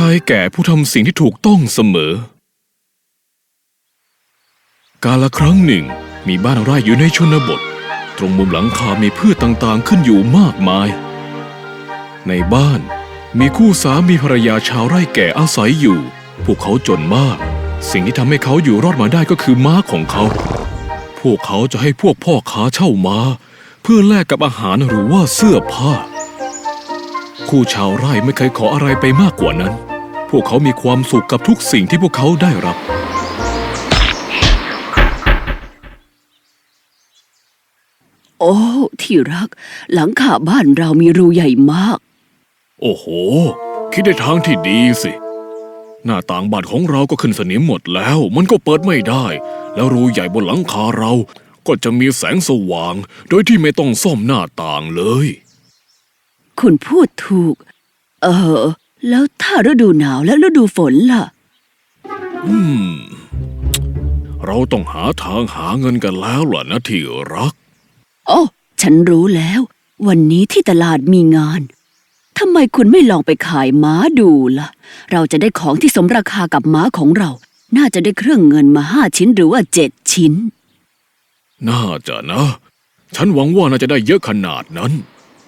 ชายแก่ผู้ทำสิ่งที่ถูกต้องเสมอ กาลครั้งหนึ่ง มีบ้านไร่อยู่ในชนบท ตรงมุมหลังคา มีพืชต่างๆ ขึ้นอยู่มากมาย ในบ้านมีคู่สามีภรรยาชาวไร่แก่อาศัยอยู่ พวกเขาจนมาก สิ่งที่ทำให้เขาอยู่รอดมาได้ก็คือม้าของเขา พวกเขาจะให้พวกพ่อค้าเช่าม้า เพื่อแลกกับอาหารหรือว่าเสื้อผ้า คู่ชาวไร่ไม่เคยขออะไรไปมากกว่านั้น พวกเขามีความสุขกับทุกสิ่งที่พวกเขาได้รับ โอ้ ที่รัก หลังคาบ้านเรามีรูใหญ่มาก โอ้โห คิดได้ทางที่ดีสิ หน้าต่างบ้านของเราก็ขึ้นสนิมหมดแล้ว มันก็เปิดไม่ได้ แล้วรูใหญ่บนหลังคาเรา ก็จะมีแสงสว่าง โดยที่ไม่ต้องซ่อมหน้าต่างเลย คุณพูดถูก เออ แล้วถ้าฤดูหนาวและฤดูฝนล่ะ อืม เราต้องหาทางหาเงินกันแล้วล่ะนะที่รัก โอ้ฉันรู้แล้ว วันนี้ที่ตลาดมีงานทำไมคุณไม่ลองไปขายม้าดูล่ะ เราจะได้ของที่สมราคากับม้าของเรา น่าจะได้เครื่องเงินมาห้าชิ้นหรือว่าเจ็ดชิ้น น่าจะนะ ฉันหวังว่าน่าจะได้เยอะขนาดนั้น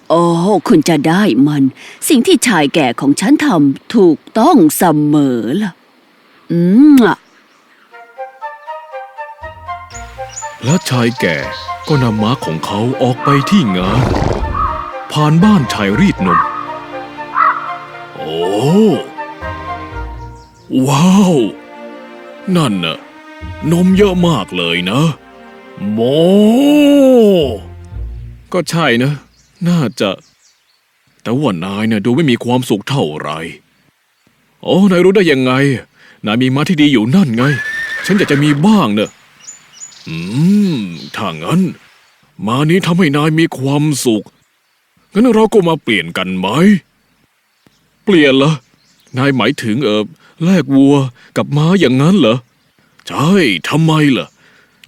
โอ้คุณจะได้มัน สิ่งที่ชายแก่ของฉันทำถูกต้องเสมอล่ะ อืมอะและชายแก่ก็นำม้าของเขาออกไปที่งาน ผ่านบ้านชายรีดนม โอ้ ว้าว นั่นน่ะ นมเยอะมากเลยนะ โม ก็ใช่นะ น่าจะ แต่ว่านายเนี่ยดูไม่มีความสุขเท่าไหร่โอ้นายรู้ได้ยังไง นายมีม้าที่ดีอยู่นั่นไง ฉันอยากจะมีบ้างเนอะอืม ถ้างั้น ม้านี้ทำให้นายมีความสุข งั้นเราก็มาเปลี่ยนกันไหม เปลี่ยนเหรอ นายหมายถึงเออแลกวัวกับม้าอย่างนั้นเหรอ ใช่ทำไมล่ะ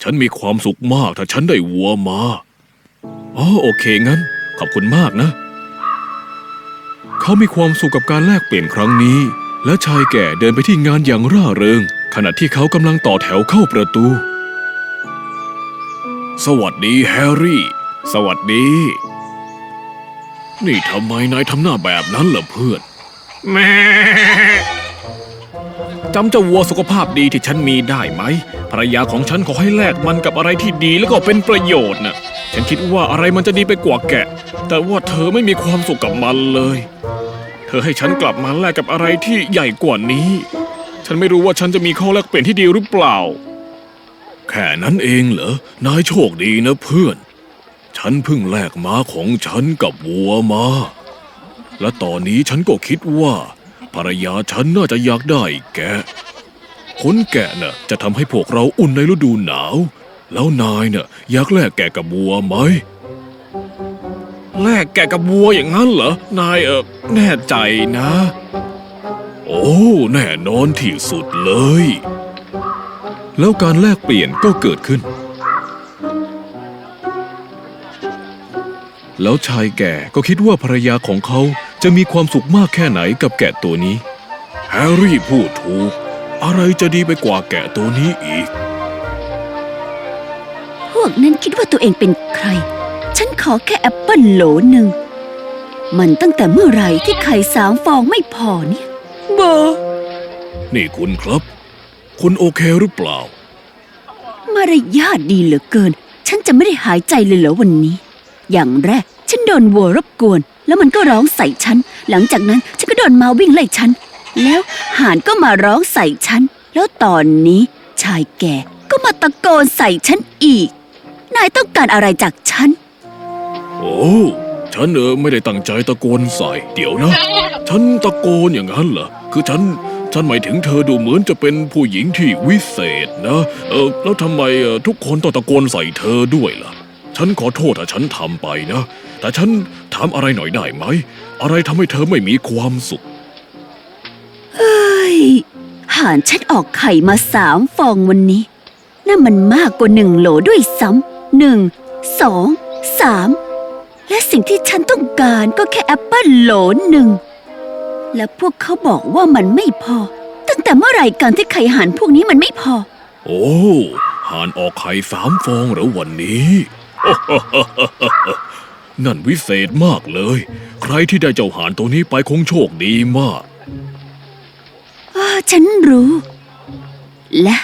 ฉันมีความสุขมากถ้าฉันได้วัวมา อ๋อโอเคงั้น ขอบคุณมากนะ เขามีความสุขกับการแลกเปลี่ยนครั้งนี้ และชายแก่เดินไปที่งานอย่างร่าเริง ขณะที่เขากำลังต่อแถวเข้าประตู สวัสดีแฮร์รี่ สวัสดี นี่ทำไมนายทำหน้าแบบนั้นล่ะเพื่อนแม่ จำเจ้าวัวสุขภาพดีที่ฉันมีได้ไหมภรรยาของฉันขอให้แลกมันกับอะไรที่ดีแล้วก็เป็นประโยชน์น่ะ ฉันคิดว่าอะไรมันจะดีไปกว่าแกะ แต่ว่าเธอไม่มีความสุขกับมันเลย เธอให้ฉันกลับมาแลกกับอะไรที่ใหญ่กว่านี้ ฉันไม่รู้ว่าฉันจะมีข้อแลกเปลี่ยนที่ดีหรือเปล่า แค่นั้นเองเหรอนายโชคดีนะเพื่อน ฉันเพิ่งแลกม้าของฉันกับวัวมา และตอนนี้ฉันก็คิดว่า ภรรยาฉันน่าจะอยากได้แกะขนแกะน่ะจะทำให้พวกเราอุ่นในฤดูหนาว แล้วนายน่ะอยากแลกแกะกับวัวไหม แลกแกะกับวัวอย่างนั้นเหรอ นายเออแน่ใจนะ โอ้ แน่นอนที่สุดเลย แล้วการแลกเปลี่ยนก็เกิดขึ้น แล้วชายแก่ก็คิดว่าภรรยาของเขา จะมีความสุขมากแค่ไหนกับแกะตัวนี้ แฮร์รี่พูดถูก อะไรจะดีไปกว่าแกะตัวนี้อีก พวกนั้นคิดว่าตัวเองเป็นใคร ฉันขอแค่แอปเปิลโหลหนึ่ง มันตั้งแต่เมื่อไหร่ที่ไข่สามฟองไม่พอเนี่ยบอนี่คุณครับ คุณโอเคหรือเปล่า มารยาทดีเหลือเกิน ฉันจะไม่ได้หายใจเลยเหรอวันนี้ อย่างแรก ฉันโดนวัวรบกวน แล้วมันก็ร้องใส่ฉัน หลังจากนั้นฉันก็โดนมาวิ่งไล่ฉัน แล้วห่านก็มาร้องใส่ฉัน แล้วตอนนี้ชายแก่ก็มาตะโกนใส่ฉันอีก นายต้องการอะไรจากฉัน โอ้ฉันเออไม่ได้ตั้งใจตะโกนใส่ เดี๋ยวนะ ฉันตะโกนอย่างนั้นเหรอ คือฉัน ฉันหมายถึงเธอดูเหมือนจะเป็นผู้หญิงที่วิเศษนะ เออแล้วทำไมเออทุกคนต้องตะโกนใส่เธอด้วยล่ะ ฉันขอโทษถ้าฉันทำไปนะ แต่ฉันถามอะไรหน่อยได้ไหม อะไรทำให้เธอไม่มีความสุข เฮ้ย ห่านฉันออกไข่มาสามฟองวันนี้ นั่นมันมากกว่าหนึ่งโหลด้วยซ้ำหนึ่ง สอง สาม และสิ่งที่ฉันต้องการก็แค่แอปเปิลโหลหนึ่ง และพวกเขาบอกว่ามันไม่พอ ตั้งแต่เมื่อไหร่กันที่ไข่ห่านพวกนี้มันไม่พอ โอ้ห่านออกไข่สามฟองเหรือวันนี้ นั่นวิเศษมากเลย ใครที่ได้เจ้าห่านตัวนี้ไปคงโชคดีมากอ่าฉันรู้ และ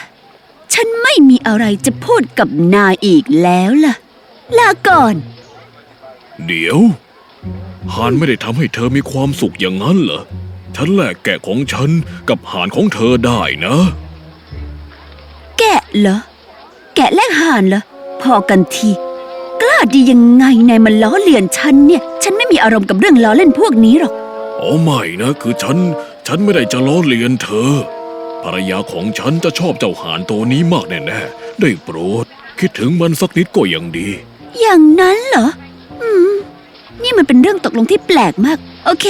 ฉันไม่มีอะไรจะพูดกับนายอีกแล้วล่ะ ลาก่อน เดี๋ยวห่านไม่ได้ทำให้เธอมีความสุขอย่างนั้นเหรอ ฉันแลกแกะของฉันกับห่านของเธอได้นะ แกะเหรอ แกะและห่านเหรอ พอกันทีกล้าดียังไงนายมันล้อเลียนฉันเนี่ย ฉันไม่มีอารมณ์กับเรื่องล้อเล่นพวกนี้หรอก อ๋อไม่นะคือฉัน ฉันไม่ได้จะล้อเลียนเธอ ภรรยาของฉันจะชอบเจ้าห่านตัวนี้มากแน่ๆ ได้โปรด คิดถึงมันสักนิดก็ยังดี อย่างนั้นเหรอ อืม นี่มันเป็นเรื่องตกลงที่แปลกมาก โอเค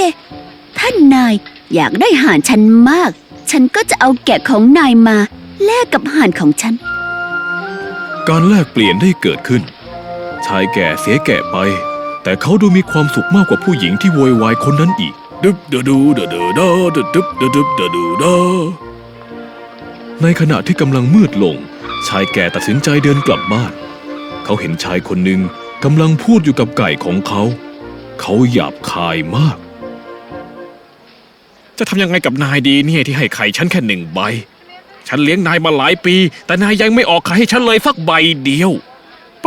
ท่านนายอยากได้ห่านฉันมาก ฉันก็จะเอาแกะของนายมา แลกกับห่านของฉัน การแลกเปลี่ยนได้เกิดขึ้น ชายแก่เสียแก่ไป แต่เขาดูมีความสุขมากกว่าผู้หญิงที่โวยวายคนนั้นอีก ดึบดดูดดูดาดึบดึบดดึบดดูดาในขณะที่กำลังมืดลง ชายแก่ตัดสินใจเดินกลับบ้าน เขาเห็นชายคนหนึ่งกำลังพูดอยู่กับไก่ของเขา เขาหยาบคายมาก จะทำยังไงกับนายดีเนี่ยที่ให้ไข่ฉันแค่หนึ่งใบ ฉันเลี้ยงนายมาหลายปี แต่นายยังไม่ออกไข่ให้ฉันเลยสักใบเดียว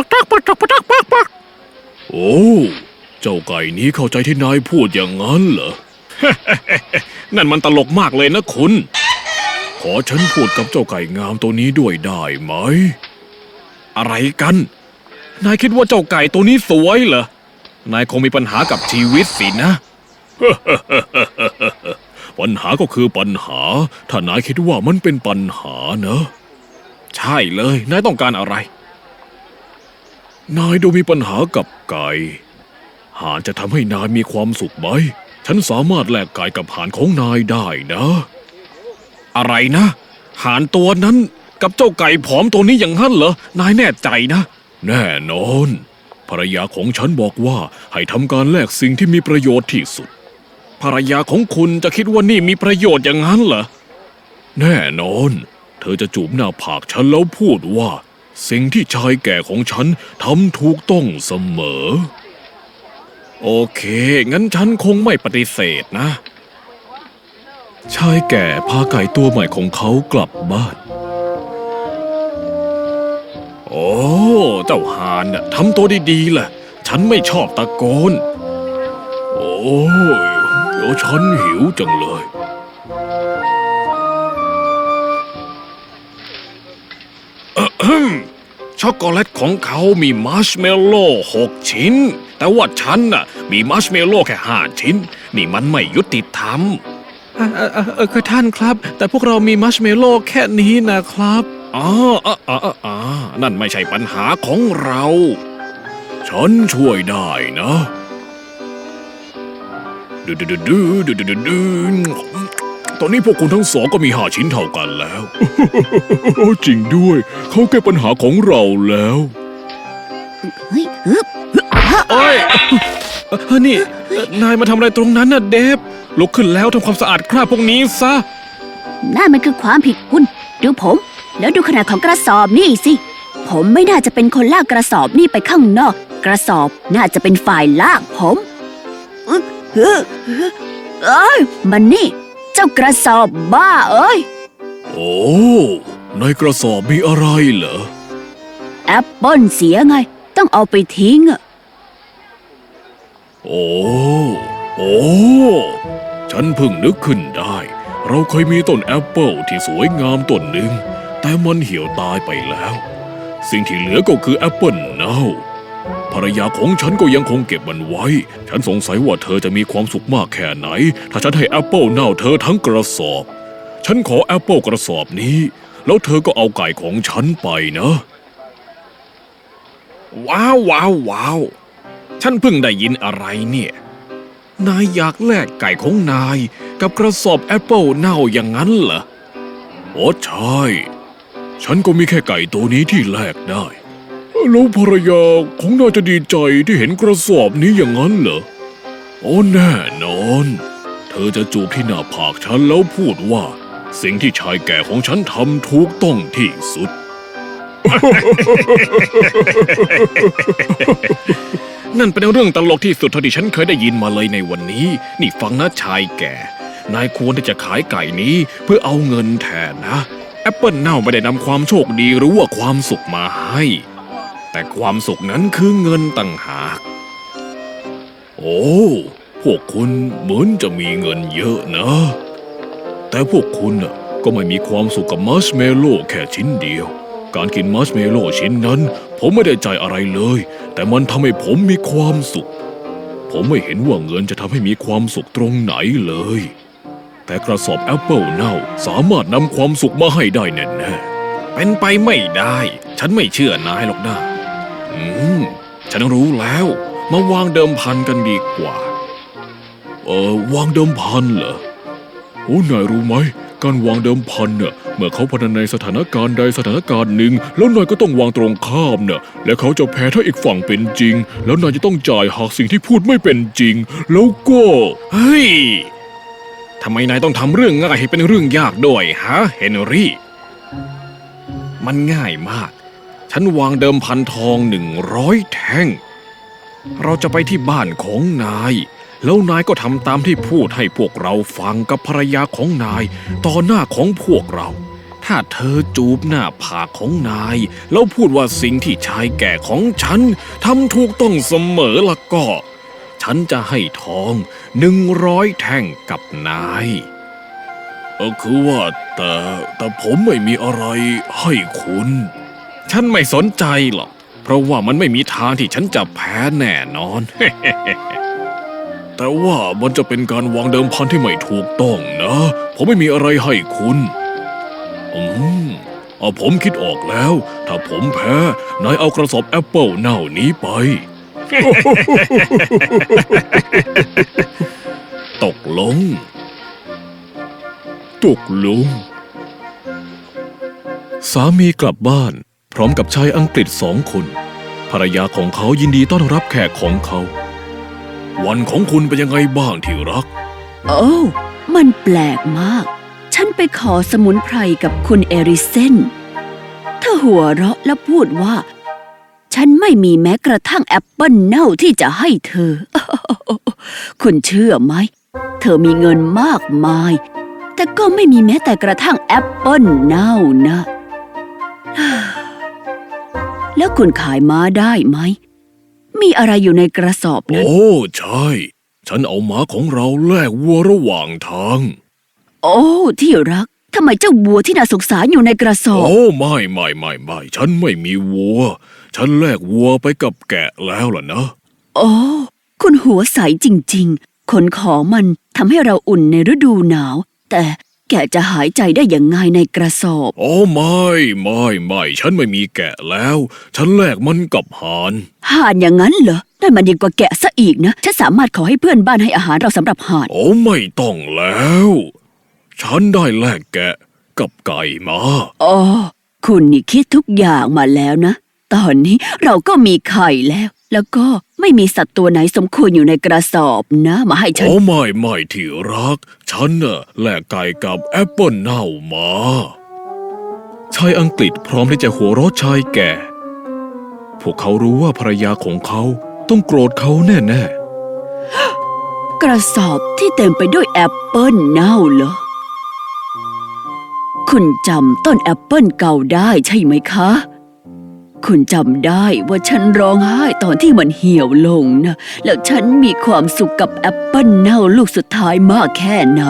ปักตักปักตักปักตักปักปักโอ้ เจ้าไก่นี้เข้าใจที่นายพูดอย่างนั้นเหรอ นั่นมันตลกมากเลยนะคุณ ขอฉันพูดกับเจ้าไก่งามตัวนี้ด้วยได้ไหม อะไรกัน นายคิดว่าเจ้าไก่ตัวนี้สวยเหรอ นายคงมีปัญหากับชีวิตสินะ ปัญหาก็คือปัญหา ถ้านายคิดว่ามันเป็นปัญหาเนอะ ใช่เลย นายต้องการอะไร นายดูมีปัญหากับไก่ หานจะทำให้นายมีความสุขไหม ฉันสามารถแลกไก่กับหานของนายได้นะ อะไรนะ หานตัวนั้นกับเจ้าไก่ผอมตัวนี้อย่างนั้นเหรอ นายแน่ใจนะ แน่นอน ภรรยาของฉันบอกว่าให้ทำการแลกสิ่งที่มีประโยชน์ที่สุด ภรรยาของคุณจะคิดว่านี่มีประโยชน์อย่างนั้นเหรอ แน่นอน เธอจะจูบหน้าผากฉันแล้วพูดว่า สิ่งที่ชายแก่ของฉันทำถูกต้องเสมอ โอเค งั้นฉันคงไม่ปฏิเสธนะ ชายแก่พาไก่ตัวใหม่ของเขากลับบ้าน โอ้ เจ้าหานน่ะทำตัวดีๆล่ะ ฉันไม่ชอบตะโกน โอ้ยเดี๋ยวฉันหิวจังเลย ช็อกโกแลตของเขามีมาร์ชเมลโล่หกชิ้น แต่ว่าฉันน่ะมีมาร์ชเมลโล่แค่ห้าชิ้น นี่มันไม่ยุติธรรมเออเออคือท่านครับ แต่พวกเรามีมาร์ชเมลโล่แค่นี้นะครับอ๋ออ๋ออ๋ออ๋อนั่นไม่ใช่ปัญหาของเรา ฉันช่วยได้นะดูดูดูดูดูดูดูดู ตอนนี้พวกคุณทั้งสองก็มีห้าชิ้นเท่ากันแล้ว จริงด้วย เขาแก้ปัญหาของเราแล้ว เฮ้ยฮึบโอ้ยเฮ้ยนี่ นายมาทำอะไรตรงนั้นน่ะเดฟ ลุกขึ้นแล้วทำความสะอาดคราบพวกนี้ซะ นั่นมันคือความผิดคุณ ดูผม แล้วดูขนาดของกระสอบนี่สิ ผมไม่น่าจะเป็นคนลากกระสอบนี่ไปข้างนอก กระสอบน่าจะเป็นฝ่ายลากผมอึ๊ะเฮ้อเอ้ยมันนี่ เจ้ากระสอบบ้าเอ้ย โอ้ ในกระสอบมีอะไรเหรอ แอปเปิลเสียไง ต้องเอาไปทิ้งอะโอ้ โอ้ ฉันเพิ่งนึกขึ้นได้ เราเคยมีต้นแอปเปิลที่สวยงามต้นหนึ่ง แต่มันเหี่ยวตายไปแล้ว สิ่งที่เหลือก็คือแอปเปิลเน่า ภรรยาของฉันก็ยังคงเก็บมันไว้ ฉันสงสัยว่าเธอจะมีความสุขมากแค่ไหน ถ้าฉันให้แอปเปิลเน่าเธอทั้งกระสอบ ฉันขอแอปเปิลกระสอบนี้ แล้วเธอก็เอาไก่ของฉันไปนะ ว้าวว้าวว้าวฉันเพิ่งได้ยินอะไรเนี่ย นายอยากแลกไก่ของนาย กับกระสอบแอปเปิลเน่าอย่างนั้นเหรอโอ้ใช่ ฉันก็มีแค่ไก่ตัวนี้ที่แลกได้ แล้วภรรยาของนายจะดีใจที่เห็นกระสอบนี้อย่างนั้นเหรอโอ้แน่นอนเธเธอจะจูบที่หน้าผากฉันแล้วพูดว่า สิ่งที่ชายแก่ของฉันทำถูกต้องที่สุด นั่นเป็นเรื่องตลกที่สุดเท่าที่ฉันเคยได้ยินมาเลยในวันนี้ นี่ฟังนะชายแก่ นายควรที่จะขายไก่นี้เพื่อเอาเงินแทนนะ แอปเปิลเน่าไม่ได้นำความโชคดีหรือว่าความสุขมาให้ แต่ความสุขนั้นคือเงินต่างหาก โอ้ พวกคุณเหมือนจะมีเงินเยอะนะ แต่พวกคุณน่ะก็ไม่มีความสุขกับมาร์ชเมลโล่แค่ชิ้นเดียว การกินมาร์ชเมลโล่ชิ้นนั้น ผมไม่ได้ใจอะไรเลย แต่มันทำให้ผมมีความสุข ผมไม่เห็นว่าเงินจะทำให้มีความสุขตรงไหนเลย แต่กระสอบแอปเปิลเน่าสามารถนำความสุขมาให้ได้แน่ๆเป็นไปไม่ได้ ฉันไม่เชื่อนายหรอกนะ อืม ฉันรู้แล้ว มาวางเดิมพันกันดีกว่า เออวางเดิมพันเหรอ โอ้นายรู้ไหม การวางเดิมพันเนี่ยเมื่อเขาพนันในสถานการณ์ใดสถานการณ์หนึ่ง แล้วนายก็ต้องวางตรงข้ามเนี่ยและเขาจะแพ้ถ้าอีกฝั่งเป็นจริง แล้วนายจะต้องจ่ายหากสิ่งที่พูดไม่เป็นจริง แล้วก็ เฮ้ยทำไมนายต้องทำเรื่องง่ายให้เป็นเรื่องยากด้วยฮะเฮนรี่ มันง่ายมาก ฉันวางเดิมพันทองหนึ่งร้อยแท่ง เราจะไปที่บ้านของนาย แล้วนายก็ทำตามที่พูดให้พวกเราฟังกับภรรยาของนาย ต่อหน้าของพวกเรา ถ้าเธอจูบหน้าผากของนาย แล้วพูดว่าสิ่งที่ชายแก่ของฉันทำถูกต้องเสมอละก็ ฉันจะให้ทองหนึ่งร้อยแท่งกับนายคือว่าแต่แต่ผมไม่มีอะไรให้คุณ ฉันไม่สนใจหรอก เพราะว่ามันไม่มีทางที่ฉันจะแพ้แน่นอน แต่ว่ามันจะเป็นการวางเดิมพันที่ไม่ถูกต้องนะ ผมไม่มีอะไรให้คุณ อืมเอาผมคิดออกแล้ว ถ้าผมแพ้ นายเอากระสอบแอปเปิลเน่านี้ไป ตกลง ตกลง สามีกลับบ้าน พร้อมกับชายอังกฤษสองคน ภรรยาของเขายินดีต้อนรับแขกของเขา วันของคุณเป็นยังไงบ้างที่รัก โอ้ มันแปลกมาก ฉันไปขอสมุนไพรกับคุณเอริเซนเธอหัวเราะและพูดว่า ฉันไม่มีแม้กระทั่งแอปเปิลเน่าที่จะให้เธอ คุณเชื่อไหม เธอมีเงินมากมาย แต่ก็ไม่มีแม้แต่กระทั่งแอปเปิลเน่านะ แล้วคุณขายม้าได้ไหม มีอะไรอยู่ในกระสอบนั้น โอ้ ใช่ ฉันเอาม้าของเราแลกวัวระหว่างทาง โอ้ ที่รัก ทำไมเจ้าวัวที่น่าสงสารอยู่ในกระสอบ โอ้ไม่ไม่ไม่ไม่ฉันไม่มีวัว ฉันแลกวัวไปกับแกะแล้วล่ะนะ โอ้ คุณหัวใสจริง ๆ ขนของมันทำให้เราอุ่นในฤดูหนาว แต่ แกจะหายใจได้อย่างไงในกระสอบโอ้ไม่ไม่ไม่ฉันไม่มีแกะแล้ว ฉันแลกมันกับห่านห่านอย่างนั้นเหรอนั่นมันยิ่งกว่าแกะซะอีกนะ ฉันสามารถขอให้เพื่อนบ้านให้อาหารเราสำหรับห่าน โอ้ไม่ต้องแล้ว ฉันได้แลกแกะกับไก่มาอ๋อ คุณนี่คิดทุกอย่างมาแล้วนะ ตอนนี้เราก็มีไข่แล้ว แล้วก็ไม่มีสัตว์ตัวไหนสมควรอยู่ในกระสอบนะมาให้ฉัน โอ้ไม่ไม่ที่รัก ฉันน่ะแลกไก่กับแอปเปิลเน่ามา ชายอังกฤษพร้อมที่จะหัวเราะชายแก่ พวกเขารู้ว่าภรรยาของเขาต้องโกรธเขาแน่กระสอบที่เต็มไปด้วยแอปเปิลเน่าเหรอ คุณจำต้นแอปเปิลเก่าได้ใช่ไหมคะ คุณจำได้ว่าฉันร้องไห้ตอนที่มันเหี่ยวลงนะ แล้วฉันมีความสุขกับแอปเปิลเน่าลูกสุดท้ายมากแค่ไหน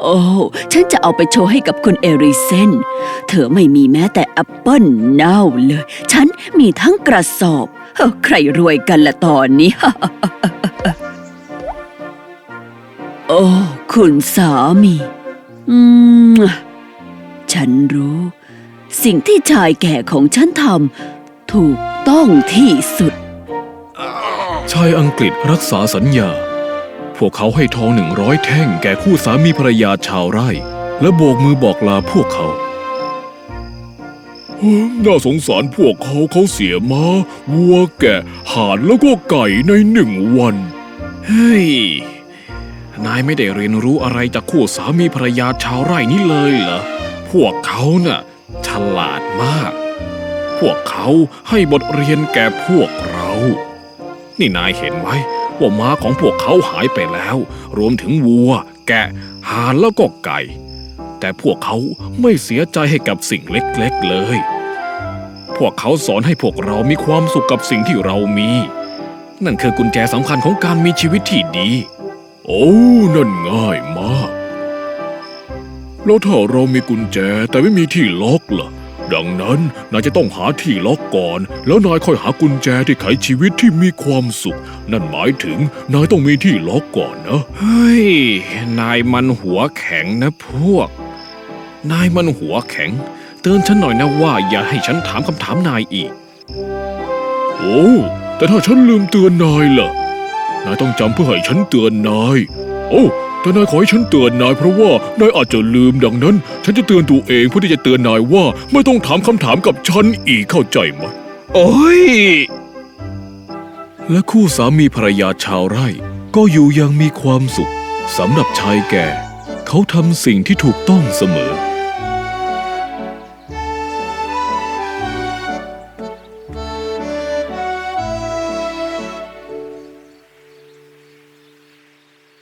โอ้ ฉันจะเอาไปโชว์ให้กับคุณเอริเซน เธอไม่มีแม้แต่แอปเปิลเน่าเลย ฉันมีทั้งกระสอบ ใครรวยกันละตอนนี้ โอ้ คุณสามี อืม สิ่งที่ชายแก่ของฉันทำถูกต้องที่สุดๆชายอังกฤษรักษาสัญญา พวกเขาให้ทองหนึ่งร้อยแท่งแก่คู่สามีภรรยาชาวไร่ และโบกมือบอกลาพวกเขาน่าสงสารพวกเขาเขาเสียมา้าวัวแกะห่านแล้วก็ไก่ในหนึ่งวัน เฮ้ย นายไม่ได้เรียนรู้อะไรจากคู่สามีภรรยาชาวไร่นี้เลยเหรอ พวกเขาน่ะ ฉลาดมาก พวกเขาให้บทเรียนแก่พวกเรา นี่นายเห็นไหมว่าม้าของพวกเขาหายไปแล้ว รวมถึงวัว แกะห่านแล้วก็ไก่ แต่พวกเขาไม่เสียใจให้กับสิ่งเล็กๆเลย พวกเขาสอนให้พวกเรามีความสุขกับสิ่งที่เรามี นั่นคือกุญแจสำคัญของการมีชีวิตที่ดี โอ้ นั่นง่ายมาก แล้วถ้าเรามีกุญแจแต่ไม่มีที่ล็อกล่ะ ดังนั้นนายจะต้องหาที่ล็อกก่อน แล้วนายค่อยหากุญแจที่ไขชีวิตที่มีความสุข นั่นหมายถึงนายต้องมีที่ล็อกก่อนนะเฮ้ยนายมันหัวแข็งนะพวก นายมันหัวแข็ง เตือนฉันหน่อยนะว่าอย่าให้ฉันถามคำถามนายอีก โอ้แต่ถ้าฉันลืมเตือนนายล่ะนายต้องจำเพื่อให้ฉันเตือนนาย โอ้ แต่นายขอให้ฉันเตือนนายเพราะว่านายอาจจะลืมดังนั้น ฉันจะเตือนตัวเองเพื่อที่จะเตือนนายว่าไม่ต้องถามคำถามกับฉันอีกเข้าใจไหมโอ้ย และคู่สามีภรรยาชาวไร่ ก็อยู่อยังมีความสุขสำหรับชายแก่ เขาทำสิ่งที่ถูกต้องเสมอ